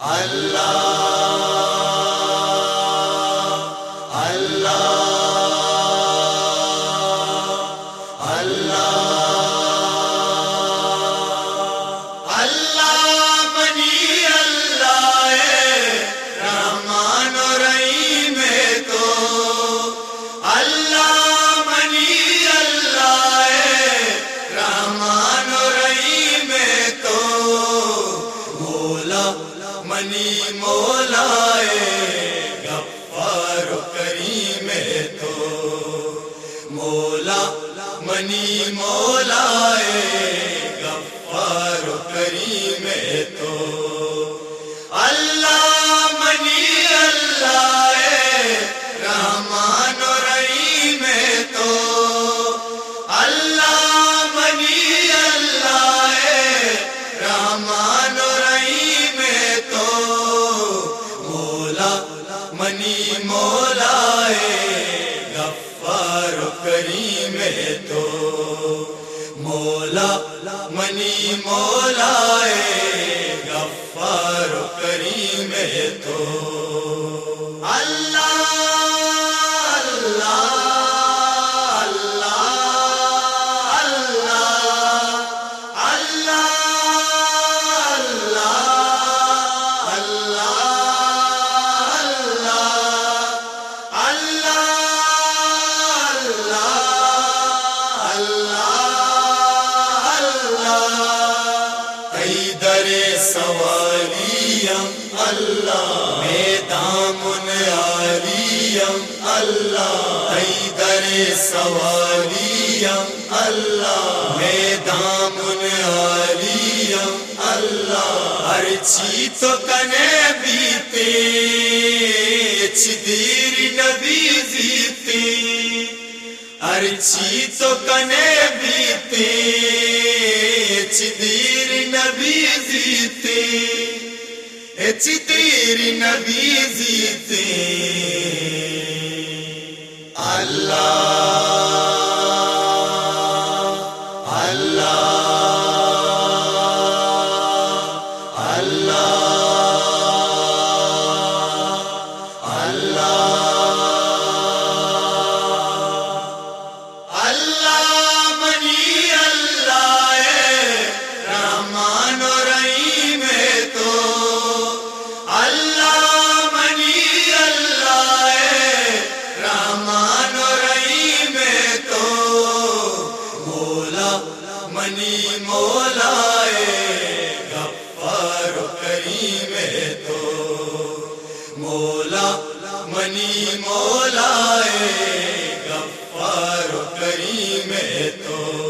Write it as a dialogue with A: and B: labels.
A: منی منی مولا گفار کریم تو۔ اللہ منی اللہ رحمان و رحیم تو۔ اللہ منی اللہ رحمان و رحیم تو۔ مولا، منی مولا کریم تو مولا منی مولا گفار و کریم تو سواریم اللہ میدام عالیم اللہ۔ حیدر سواریم اللہ میدام عالیم اللہ۔ ہر چی تو کنے بیتے، چدیر نبی زیتے۔ ہر چی تو کنے بیتے۔ چدیر نبی زیتے چدیر نبی زیتے اللہ بلائے گفار تو۔ مولا منی مولا ہے کریم تو۔